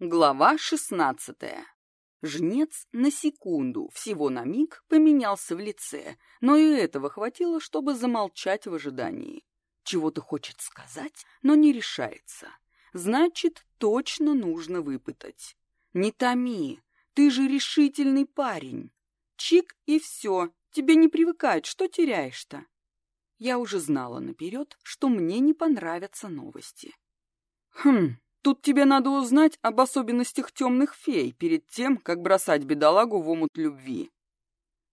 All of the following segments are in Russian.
Глава шестнадцатая. Жнец на секунду, всего на миг, поменялся в лице, но и этого хватило, чтобы замолчать в ожидании. Чего-то хочет сказать, но не решается. Значит, точно нужно выпытать. Не томи, ты же решительный парень. Чик и все, тебе не привыкать, что теряешь-то? Я уже знала наперед, что мне не понравятся новости. Хм, Тут тебе надо узнать об особенностях темных фей перед тем, как бросать бедолагу в омут любви.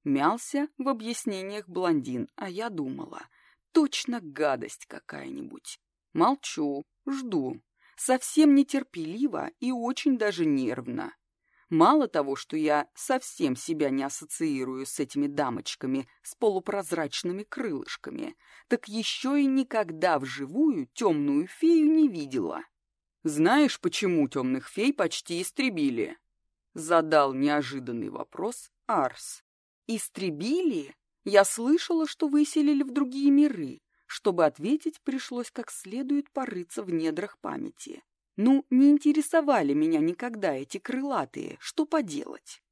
Мялся в объяснениях блондин, а я думала, точно гадость какая-нибудь. Молчу, жду, совсем нетерпеливо и очень даже нервно. Мало того, что я совсем себя не ассоциирую с этими дамочками с полупрозрачными крылышками, так еще и никогда вживую темную фею не видела. Знаешь, почему темных фей почти истребили? Задал неожиданный вопрос Арс. Истребили? Я слышала, что выселили в другие миры. Чтобы ответить, пришлось как следует порыться в недрах памяти. Ну, не интересовали меня никогда эти крылатые, что поделать?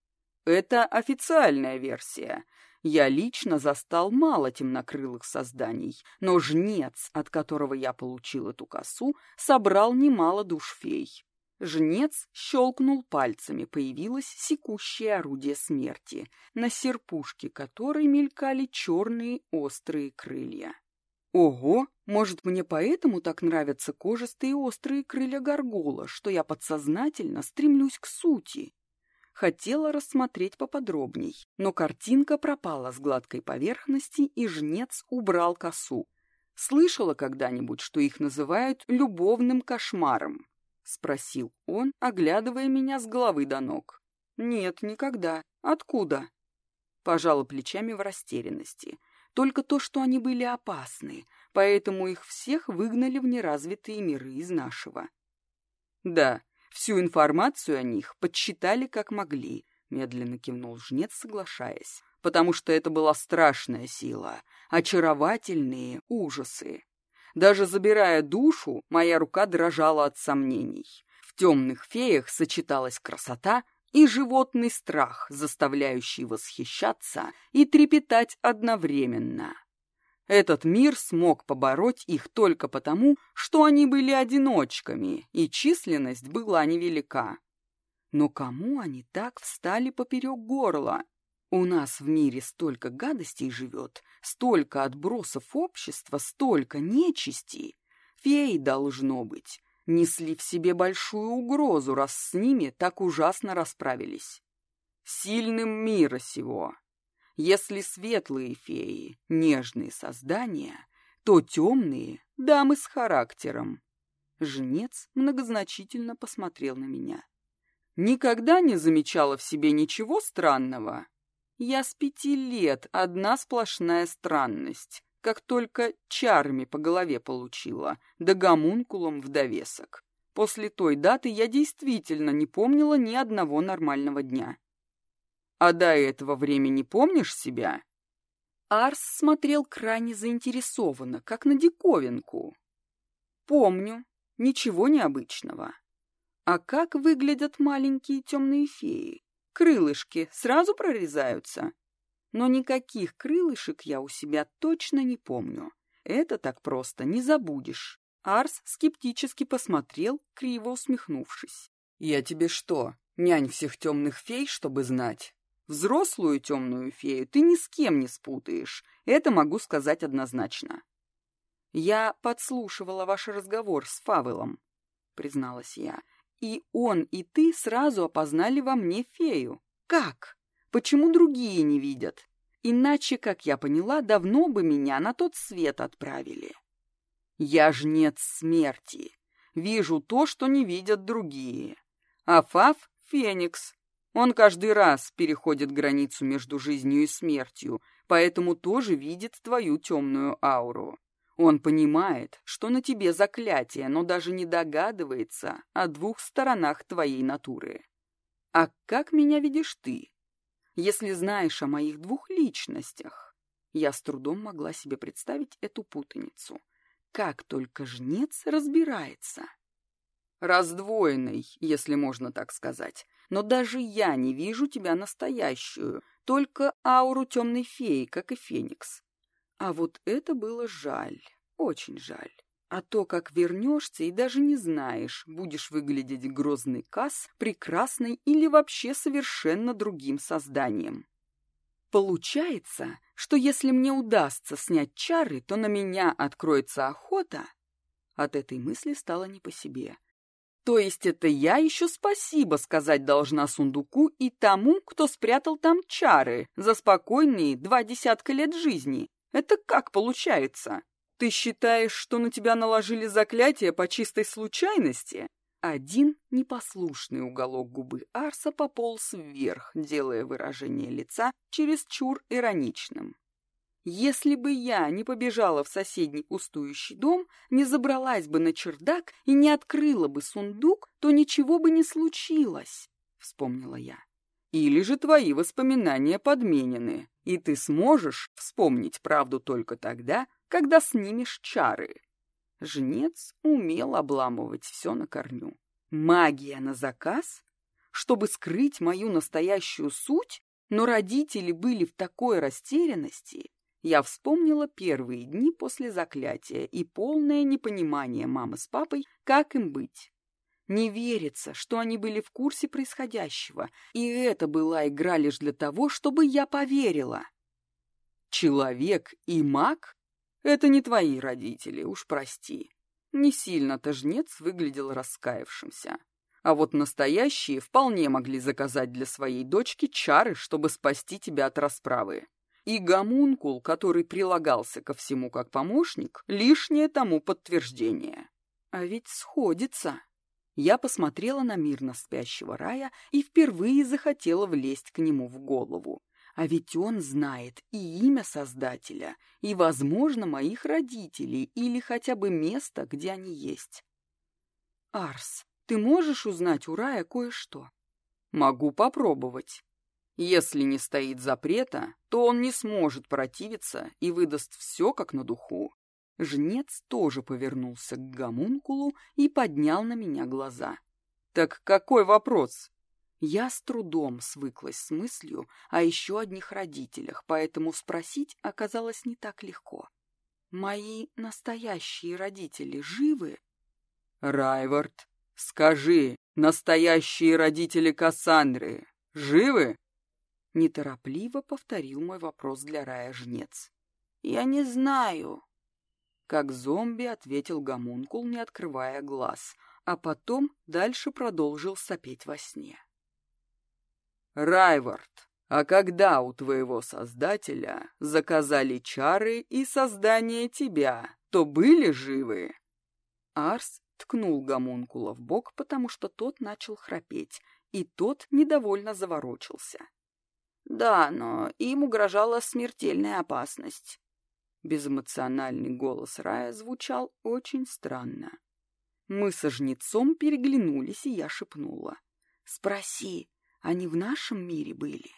Это официальная версия. Я лично застал мало темнокрылых созданий, но жнец, от которого я получил эту косу, собрал немало душ фей. Жнец щелкнул пальцами, появилось секущее орудие смерти, на серпушке которой мелькали черные острые крылья. Ого, может, мне поэтому так нравятся кожистые острые крылья горгола, что я подсознательно стремлюсь к сути. Хотела рассмотреть поподробней, но картинка пропала с гладкой поверхности, и жнец убрал косу. Слышала когда-нибудь, что их называют любовным кошмаром? Спросил он, оглядывая меня с головы до ног. Нет, никогда. Откуда? Пожала плечами в растерянности. Только то, что они были опасны, поэтому их всех выгнали в неразвитые миры из нашего. Да, Всю информацию о них подсчитали как могли, медленно кивнул жнец, соглашаясь, потому что это была страшная сила, очаровательные ужасы. Даже забирая душу, моя рука дрожала от сомнений. В темных феях сочеталась красота и животный страх, заставляющий восхищаться и трепетать одновременно. Этот мир смог побороть их только потому, что они были одиночками, и численность была невелика. Но кому они так встали поперек горла? У нас в мире столько гадостей живет, столько отбросов общества, столько нечисти. Феи, должно быть, несли в себе большую угрозу, раз с ними так ужасно расправились. Сильным мира сего. Если светлые феи — нежные создания, то темные — дамы с характером. Жнец многозначительно посмотрел на меня. Никогда не замечала в себе ничего странного. Я с пяти лет одна сплошная странность, как только чарами по голове получила, да гомункулом в довесок. После той даты я действительно не помнила ни одного нормального дня. А до этого времени помнишь себя?» Арс смотрел крайне заинтересованно, как на диковинку. «Помню. Ничего необычного. А как выглядят маленькие темные феи? Крылышки сразу прорезаются? Но никаких крылышек я у себя точно не помню. Это так просто не забудешь». Арс скептически посмотрел, криво усмехнувшись. «Я тебе что, нянь всех темных фей, чтобы знать?» Взрослую темную фею ты ни с кем не спутаешь, это могу сказать однозначно. Я подслушивала ваш разговор с Фавелом, призналась я, и он и ты сразу опознали во мне фею. Как? Почему другие не видят? Иначе, как я поняла, давно бы меня на тот свет отправили. Я жнец смерти. Вижу то, что не видят другие. А Фав — феникс, он каждый раз переходит границу между жизнью и смертью, поэтому тоже видит твою темную ауру. Он понимает, что на тебе заклятие, но даже не догадывается о двух сторонах твоей натуры. А как меня видишь ты? Если знаешь о моих двух личностях, я с трудом могла себе представить эту путаницу. Как только жнец разбирается. Раздвоенной, если можно так сказать. Но даже я не вижу тебя настоящую, только ауру темной феи, как и Феникс. А вот это было жаль, очень жаль. А то, как вернешься и даже не знаешь, будешь выглядеть грозный касс, прекрасной или вообще совершенно другим созданием. Получается, что если мне удастся снять чары, то на меня откроется охота. От этой мысли стало не по себе. То есть это я еще спасибо сказать должна сундуку и тому, кто спрятал там чары за спокойные два десятка лет жизни. Это как получается? Ты считаешь, что на тебя наложили заклятие по чистой случайности? Один непослушный уголок губы Арса пополз вверх, делая выражение лица чересчур ироничным. Если бы я не побежала в соседний пустующий дом, не забралась бы на чердак и не открыла бы сундук, то ничего бы не случилось, — вспомнила я. Или же твои воспоминания подменены, и ты сможешь вспомнить правду только тогда, когда снимешь чары. Жнец умел обламывать все на корню. Магия на заказ? Чтобы скрыть мою настоящую суть? Но родители были в такой растерянности. Я вспомнила первые дни после заклятия и полное непонимание мамы с папой, как им быть. Не верится, что они были в курсе происходящего, и это была игра лишь для того, чтобы я поверила. Человек и маг — это не твои родители, уж прости. Не сильно-то жнец выглядел раскаявшимся. А вот настоящие вполне могли заказать для своей дочки чары, чтобы спасти тебя от расправы. И гомункул, который прилагался ко всему как помощник, лишнее тому подтверждение. А ведь сходится я посмотрела на мирно спящего рая и впервые захотела влезть к нему в голову. А ведь он знает и имя Создателя, и, возможно, моих родителей, или хотя бы место, где они есть. «Арс, ты можешь узнать у Рая кое-что?» «Могу попробовать. Если не стоит запрета, то он не сможет противиться и выдаст все как на духу. Жнец тоже повернулся к гомункулу и поднял на меня глаза. «Так какой вопрос?» Я с трудом свыклась с мыслью о еще одних родителях, поэтому спросить оказалось не так легко. «Мои настоящие родители живы?» «Райвард, скажи, настоящие родители Кассандры живы?» Неторопливо повторил мой вопрос для Рая Жнец. «Я не знаю», как зомби ответил гомункул, не открывая глаз, а потом дальше продолжил сопеть во сне. «Райвард, а когда у твоего создателя заказали чары и создание тебя, то были живы?» Арс ткнул гомункула в бок, потому что тот начал храпеть, и тот недовольно заворочился. «Да, но им угрожала смертельная опасность. Безэмоциональный голос Рая звучал очень странно. Мы со жнецом переглянулись, и я шепнула. «Спроси, они в нашем мире были?»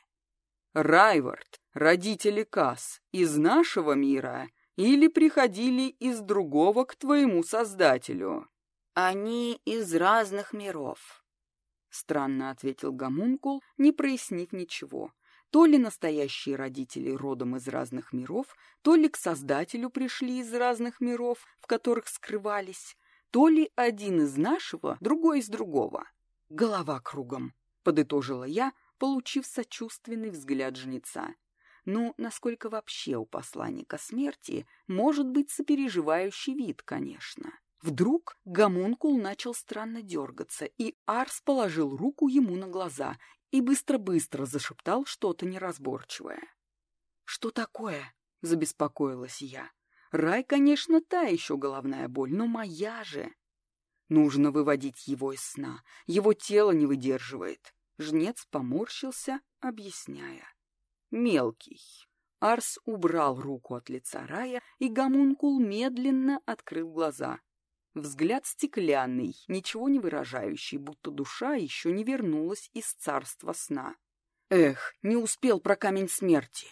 «Райвард, родители Касс, из нашего мира или приходили из другого к твоему создателю?» «Они из разных миров», — странно ответил Гомункул, не прояснив ничего. То ли настоящие родители родом из разных миров, то ли к Создателю пришли из разных миров, в которых скрывались, то ли один из нашего, другой из другого. Голова кругом, подытожила я, получив сочувственный взгляд жнеца. Ну, насколько вообще у посланника смерти может быть сопереживающий вид, конечно. Вдруг гомункул начал странно дергаться, и Арс положил руку ему на глаза и быстро-быстро зашептал что-то неразборчивое. «Что такое?» — забеспокоилась я. «Рай, конечно, та еще головная боль, но моя же!» Нужно выводить его из сна. Его тело не выдерживает. Жнец поморщился, объясняя. «Мелкий». Арс убрал руку от лица Рая, и гомункул медленно открыл глаза. Взгляд стеклянный, ничего не выражающий, будто душа еще не вернулась из царства сна. Эх, не успел про камень смерти.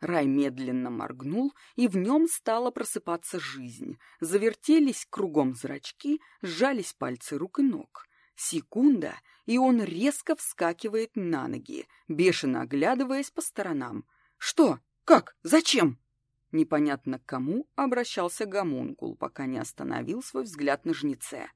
Рай медленно моргнул, и в нем стала просыпаться жизнь. Завертелись кругом зрачки, сжались пальцы рук и ног. Секунда, и он резко вскакивает на ноги, бешено оглядываясь по сторонам. «Что? Как? Зачем?» Непонятно к кому обращался гомункул, пока не остановил свой взгляд на жнеце.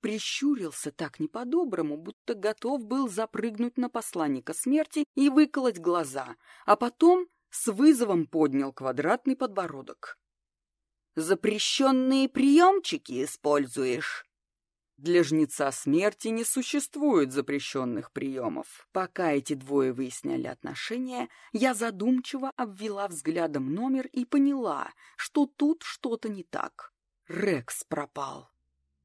Прищурился так не по-доброму, будто готов был запрыгнуть на посланника смерти и выколоть глаза, а потом с вызовом поднял квадратный подбородок. «Запрещенные приемчики используешь?» Для жнеца смерти не существует запрещенных приемов. Пока эти двое выясняли отношения, я задумчиво обвела взглядом номер и поняла, что тут что-то не так. Рекс пропал.